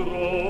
andrò